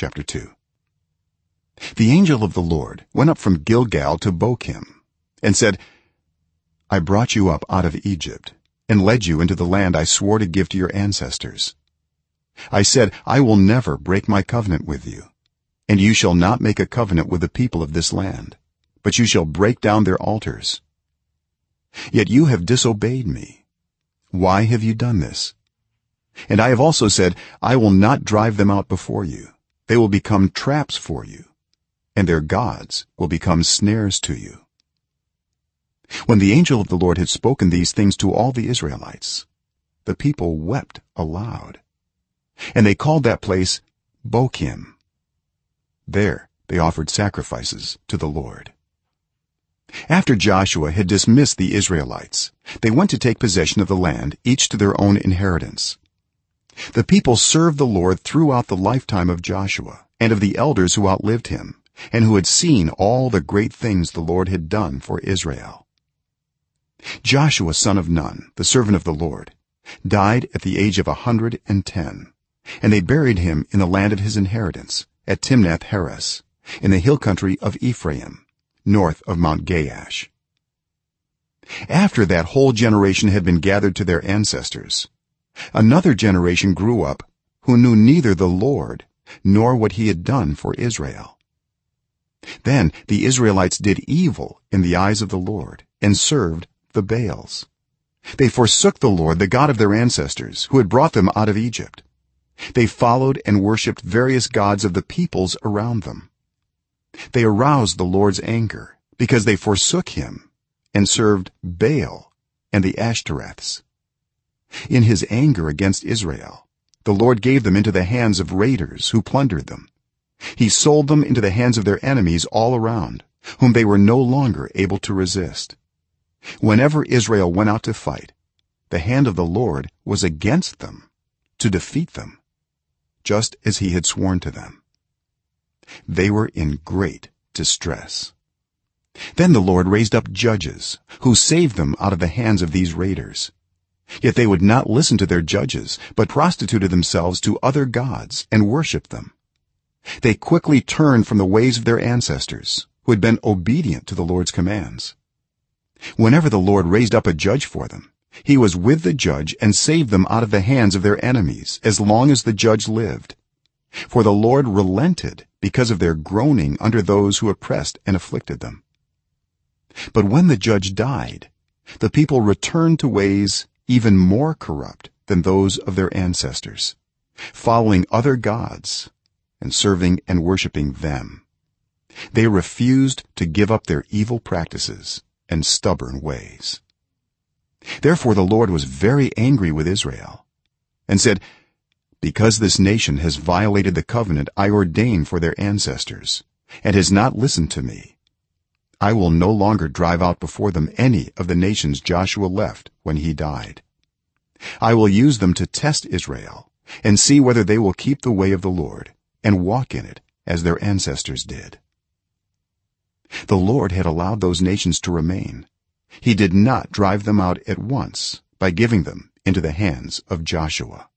chapter 2 the angel of the lord went up from gilgal to bokim and said i brought you up out of egypt and led you into the land i swore to give to your ancestors. I said i will never break my covenant with you and you shall not make a covenant with the people of this land but you shall break down their altars. Yet you have disobeyed me. Why have you done this? And i have also said i will not drive them out before you they will become traps for you and their gods will become snares to you. When the angel of the lord had spoken these things to all the israelites the people wept aloud and they called that place bokim. There they offered sacrifices to the lord. After joshua had dismissed the israelites they went to take possession of the land each to their own inheritance the people served the lord throughout the lifetime of joshua and of the elders who outlived him and who had seen all the great things the lord had done for israel. Joshua son of nun the servant of the lord died at the age of a 110 and they buried him in the land of his inheritance at timnath heres in the hill country of ephraim north of mount gaash. After that whole generation had been gathered to their ancestors another generation grew up who knew neither the lord nor what he had done for israel. Then the israelites did evil in the eyes of the lord and served the baals. They forsook the lord the god of their ancestors who had brought them out of egypt. They followed and worshipped various gods of the peoples around them. They aroused the lord's anger because they forsook him and served baal and the ashtoreths in his anger against israel. The lord gave them into the hands of raiders who plundered them. He sold them into the hands of their enemies all around whom they were no longer able to resist. Whenever israel went out to fight the hand of the lord was against them to defeat them just as he had sworn to them. They were in great distress. Then the lord raised up judges who saved them out of the hands of these raiders yet they would not listen to their judges but prostituted themselves to other gods and worshipped them. They quickly turned from the ways of their ancestors who had been obedient to the lord's commands. Whenever the lord raised up a judge for them he was with the judge and saved them out of the hands of their enemies as long as the judge lived. For the lord relented because of their groaning under those who oppressed and afflicted them. But when the judge died the people returned to ways even more corrupt than those of their ancestors following other gods and serving and worshipping them. They refused to give up their evil practices and stubborn ways. Therefore the lord was very angry with israel and said because this nation has violated the covenant i ordained for their ancestors and has not listened to me i will no longer drive out before them any of the nations joshua left when he died. I will use them to test israel and see whether they will keep the way of the lord and walk in it as their ancestors did. The lord had allowed those nations to remain. He did not drive them out at once by giving them into the hands of joshua